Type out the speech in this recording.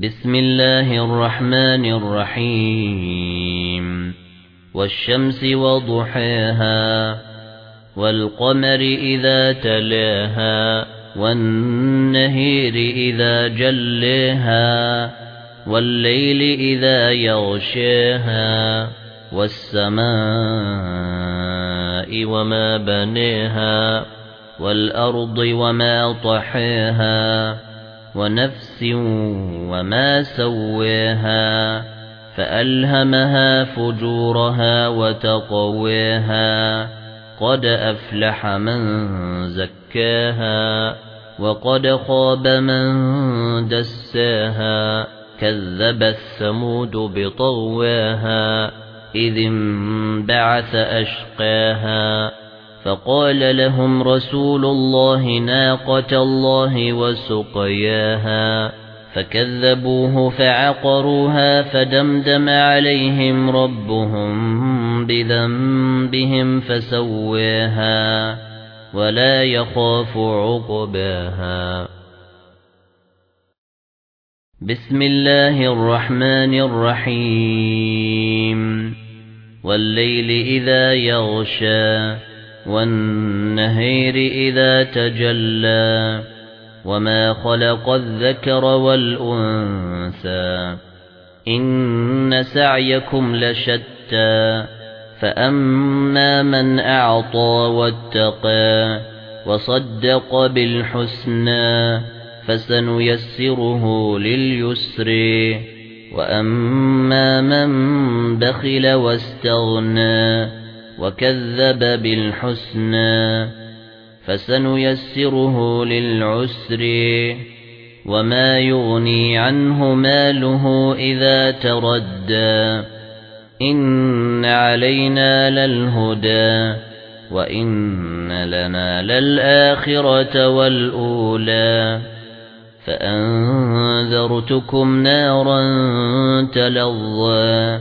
بسم الله الرحمن الرحيم. والشمس وضحاها والقمر إذا تلاها والنهير إذا جليها والليل إذا يغشاها والسماء وما بنيها والأرض وما طحاها ونفس وما سواها فألهمها فجورها وتقواها قد أفلح من زكاها وقد خاب من دساها كذب الثمود بطغواها إذ انبعث أشقاها فقال لهم رسول الله ناقة الله وسقياها فكذبوه فعقروها فدمدم عليهم ربهم بذنبهم فسواها ولا يخاف عقباها. بسم الله الرحمن الرحيم. والليل إذا يغشى والنهير إذا تجلى وما خلق الذكر والأنثى إن سعيكم لشتى فأما من أعطى واتقى وصدق بالحسنى فسنيسره لليسر وأما من بخل واستغنى وكذب بالحسنى فسنيسره للعسر وما يغني عنه ماله إذا تردى إن علينا للهدى وإن لنا للآخرة والأولى فأنذرتكم نارا تلظى